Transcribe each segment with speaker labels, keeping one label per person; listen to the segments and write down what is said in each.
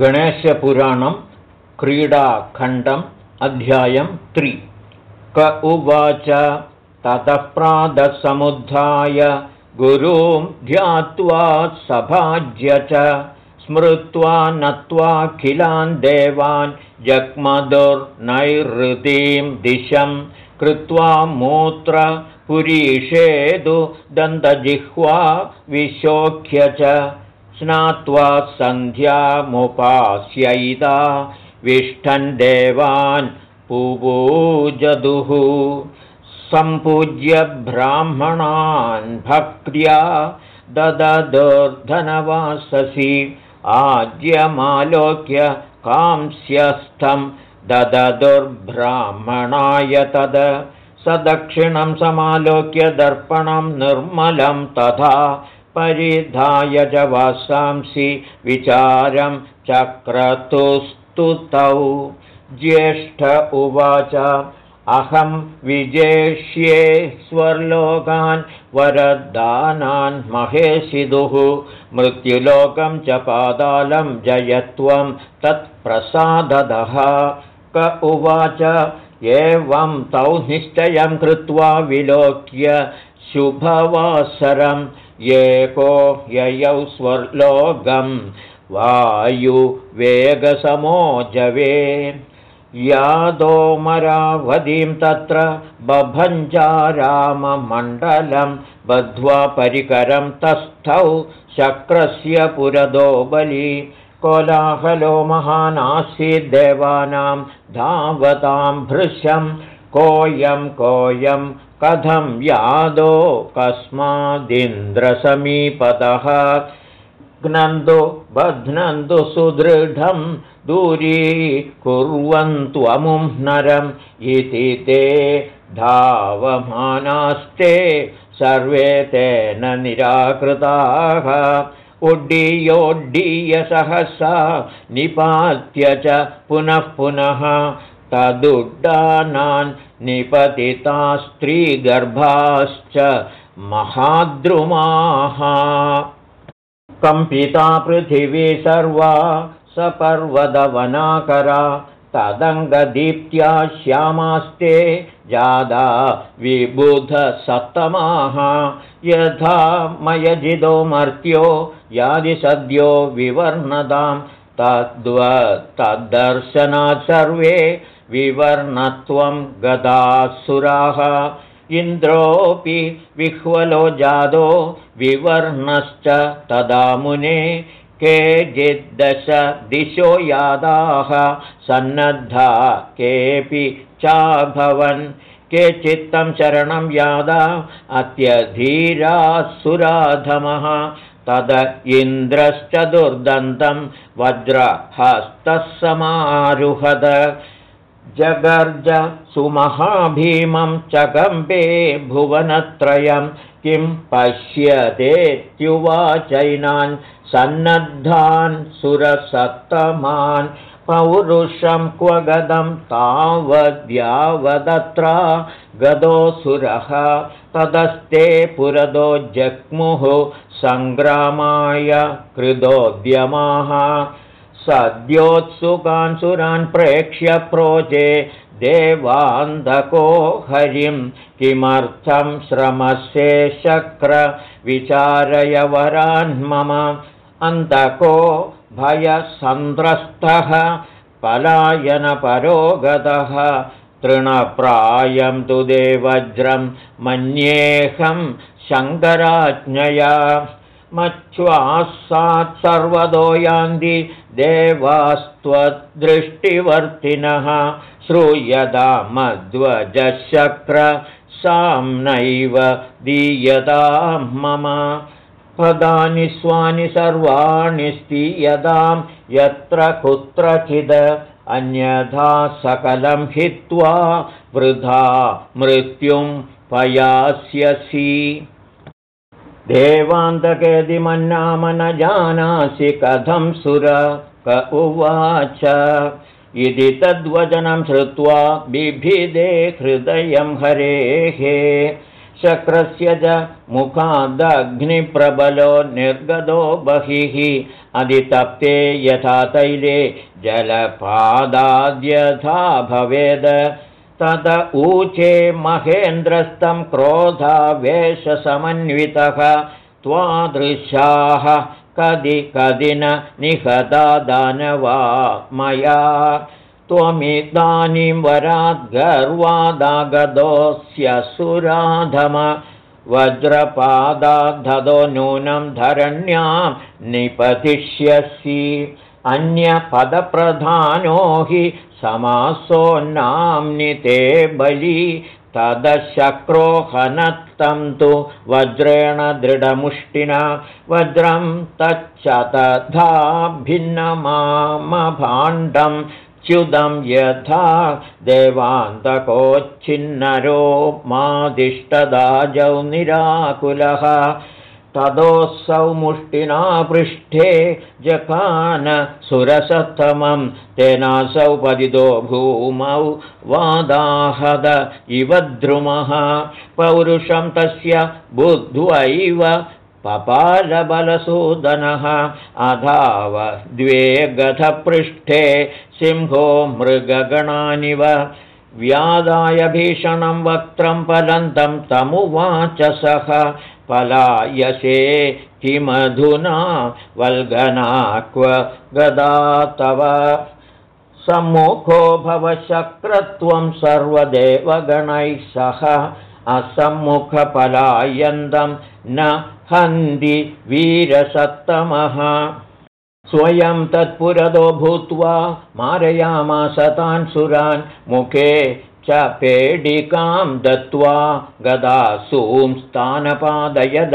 Speaker 1: गणेशपुराणं क्रीडाखण्डम् अध्यायं त्रि। क उवाच ततः प्रातःसमुद्धाय गुरुं ध्यात्वा सभाज्य च स्मृत्वा नत्वाखिलान् देवान् जग्मदुर्नैरृतीं दिशं कृत्वा मूत्रपुरीषेदु दन्तजिह्वा विशोक्ष्य च स्नात्वा सन्ध्यामुपास्यैता। विष्ठन् देवान् पुपूजदुः। सम्पूज्य ब्राह्मणान् भक्त्या दददुर्धनवाससि। आद्यमालोक्य कांस्यस्थं दददुर्ब्राह्मणाय तद। स दक्षिणं समालोक्य दर्पणं निर्मलं तथा परिधाय च वासांसि विचारं चक्रतुस्तुतौ। ज्येष्ठ उवाच अहं विजेष्ये स्वर्लोकान् वरदानान् महेशिदुः। मृत्युलोकं च पादालं जयत्वं तत्प्रसाददः। क उवाच एवं तौ निश्चयं कृत्वा विलोक्य शुभवासरं एको ययौ स्वर्लोकं वायुवेगसमो जवे यादोमरावधिं तत्र बभञ्जाराममण्डलं बद्ध्वा परिकरं तस्थौ शक्रस्य पुरदो बलि। कोलाहलो महानासीद्देवानां धावतां भृशं कोऽयं कोऽयं कथं यादो कस्मादिन्द्रसमीपतः? घ्नन्तु बध्नन्तु सुदृढं दूरीकुर्वन्त्वमुं नरम् इति ते धावमानास्ते सर्वे तेन निराकृताः। उड्डीयोड्डीय सहसा निपात्य च पुनः पुनः तदुड्डानान् निपतिता स्त्रीगर्भाश्च महाद्रुमाः। कम्पिता पृथिवी सर्वा सपर्वतवनाकरा तदङ्गदीप्त्या श्यामास्ते जादा विबुधसत्तमाः यथा मयजिदो मर्त्यो यादिसद्यो विवर्णदां तद्दर्शनात् सर्वे विवर्णत्वं गदासुराः। इन्द्रोऽपि विह्वलो जादो विवर्णश्च तदा मुने। केचिद्दश दिशो यादाः सन्नद्धा केऽपि चाभवन्। केचित्तं शरणं यादा अत्यधीराः सुराधमः तद इन्द्रश्च दुर्दन्तं वज्रहस्तः समारुहद जगर्ज सुमहाभीमं चकम्बे भुवनत्रयं किं पश्यतेत्युवाचैनान् सन्नद्धान् सुरसत्तमान् पौरुषं क्व गदं तावद्यावदत्रा गदोऽसुरः तदस्ते पुरदो जग्मुः सङ्ग्रामाय कृदोद्यमाः सद्योत्सुकान् सुरान् प्रेक्ष्य प्रोचे देवान्धको हरिं किमर्थं श्रमसे शक्रविचारय वरान् मम अन्तको भयसन्द्रस्तः पलायनपरो गतः तृणप्रायं तु देवज्रं मन्येऽहं शङ्कराज्ञया मच्छ्वासात् सर्वतो यान्ति देवास्त्वदृष्टिवर्तिनः श्रूयता मध्वजशक्र साम्नैव दीयतां मम। पदानि स्वानि सर्वाणि स्थीयतां यत्र कुत्रचिद अन्यथा सकलं हित्वा वृथा मृत्युं पयास्यसि देवान्तकेदिमन्नाम न जानासि कथं सुर? क उवाच। इति तद्वचनं श्रुत्वा बिभिदे हृदयं हरेः। शक्रस्य च मुखादग्निप्रबलो निर्गतो बहिः। अधितप्ते यथा तैले जलपादाद्यथा भवेद तद ऊचे महेन्द्रस्तं क्रोधावेशसमन्वितः त्वादृशाः कदि कदि न निहता दानवा मया त्वमिदानीं वराद्गर्वादागतोऽस्य सुराधम वज्रपादाद्धो नूनं धरण्यां निपतिष्यसि अन्यपदप्रधानो हि समासो नाम्नि ते बली तदशक्रोहनत्तं तु वज्रेण दृढमुष्टिना वज्रं तच्च तथा भिन्नमामभाण्डं च्युदं यथा देवान्तकोच्छिन्नरो मादिष्टदाजौ निराकुलः तदोऽसौ मुष्टिना पृष्ठे जकान सुरसत्तमं तेनासौ पदितो भूमौ वादाहद इव द्रुमः। पौरुषं तस्य बुद्ध्वैव पपालबलसूदनः। अधाव द्वे गधपृष्ठे सिंहो मृगगणानिव। व्यादाय भीषणं वक्त्रं फलन्तं तमुवाच सः पलायसे किमधुना वल्गना क्व गदा तव सम्मुखो भवशक्रत्वं सर्वदेवगणैः सह असम्मुखपलायन्दं न हन्ति वीरसत्तमः। स्वयं तत्पुरदो भूत्वा मारयामासतान् सुरान् मुखे च पेडिकां दत्त्वा गदासूं स्थानपादयद।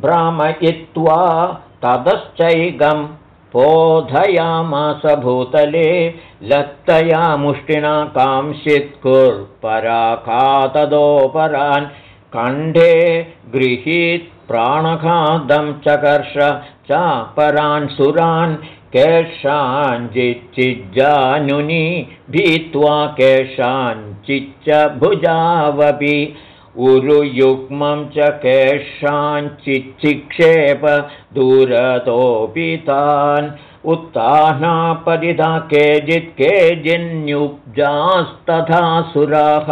Speaker 1: भ्रामयित्वा ततश्चैगं बोधयामास भूतले लत्तया मुष्टिना कांशित्कुर्पराखातदोपरान् कण्ठे गृहीत् प्राणखादं चकर्ष चापरान् सुरान् केषाञ्चिच्चिज्जानुनि भीत्वा केषाञ्चिच्च भुजावपि उरुयुग्मं च केषाञ्चिच्चिक्षेप दूरतोऽपि तान् उत्तानापदिता केचित् केजिन्युब्जास्तथा सुराः।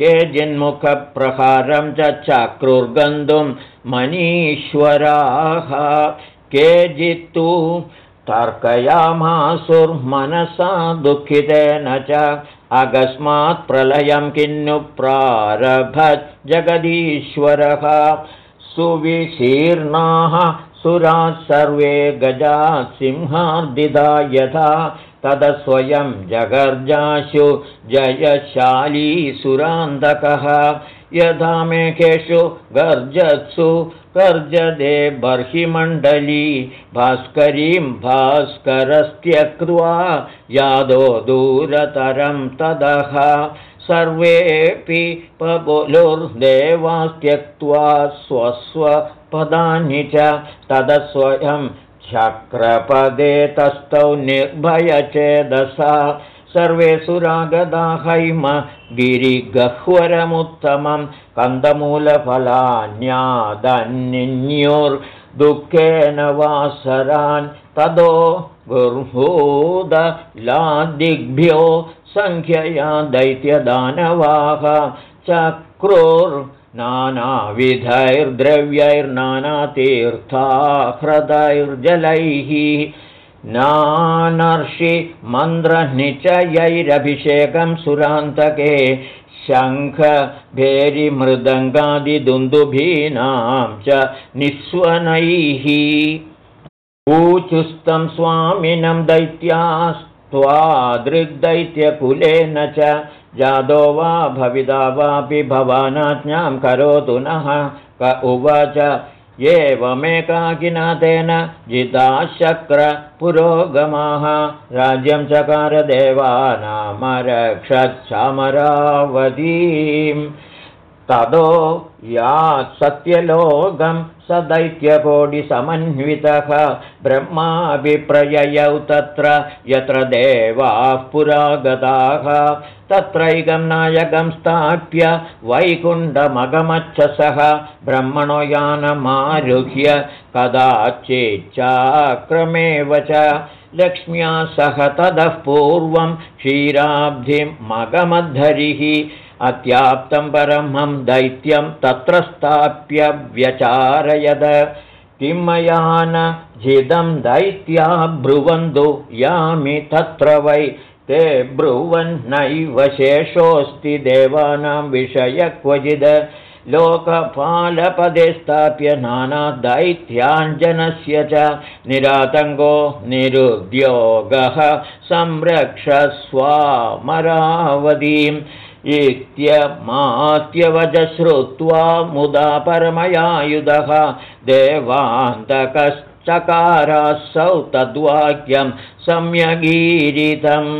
Speaker 1: केचिन्मुखप्रहारं च चक्रुर्गन्तुं मनीश्वराः। केचित्तु तर्कयामासुर्मनसा दुःखितेन च अकस्मात् प्रलयं किन्नु प्रारभत् जगदीश्वरः। सुविशीर्णाः सुराः सर्वे गजात् सिंहार्दिदा यथा तदस्वयं जगर्जाशु जयशाली सुरान्तकः। यथा मेघेषु गर्जत्सु गर्जदे बर्हिमण्डली भास्करीं भास्करस्त्यक्त्वा यादो दूरतरं तदः। सर्वेऽपि पबुलुर्देवास्त्यक्त्वा स्वस्वपदानि च तदस्वयं चक्रपदे तस्थौ निर्भयचेदसा। सर्वे सुरागदा हैम गिरिगह्वरमुत्तमं कन्दमूलफलान्यादन्योर्दुःखेन वासरान्। तदो गुर्भूदलादिग्भ्यो सङ्ख्यया दैत्यदानवाः। चक्रुर्नानाविधैर्द्रव्यैर्नानातीर्थाह्रदैर्जलैः नानर्षि मन्द्रनिचयैरभिषेकं सुरान्तके शङ्खभेरिमृदङ्गादिदुन्दुभीनां च निःस्वनैः ऊचुस्तं स्वामिनं दैत्यास्त्वादृग्दैत्यकुलेन च जादो वा भविदा वापि भवानाज्ञां करोतु नः। क उवाच एवमेकाकिनाथेन जिताशक्रपुरोगमाः। राज्यं चकारदेवानामरक्षच्छमरावतीं ततो यात् सत्यलोकं स दैत्यकोटिसमन्वितः ब्रह्माभिप्रययौ तत्र यत्र देवाः पुरागताः तत्रैकं नायकं स्थाप्य वैकुण्ठमगमच्छ सः ब्रह्मणो यानमारुह्य कदाचिच्चाक्रमेव च लक्ष्म्या सह ततः पूर्वं क्षीराब्धिमगमद्धरिः अत्याप्तं परमं दैत्यं तत्र स्थाप्य व्यचारयद। किं मया न जिदं दैत्या ब्रुवन्तु यामि तत्र वै। ते ब्रुवन्नैव शेषोऽस्ति देवानां विषय क्वचिद। लोकपालपदे स्थाप्य नानादैत्याञ्जनस्य च निरातङ्गो निरुद्योगः संरक्षस्वामरावतीम् इत्यमात्यवच श्रुत्वा मुदा परमयायुधः देवान्तकश्चकारासौ तद्वाक्यं सम्यगीरितम्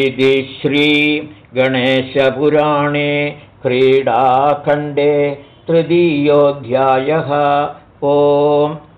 Speaker 1: इति श्रीगणेशपुराणे क्रीडाखण्डे तृतीयोऽध्यायः। ओम्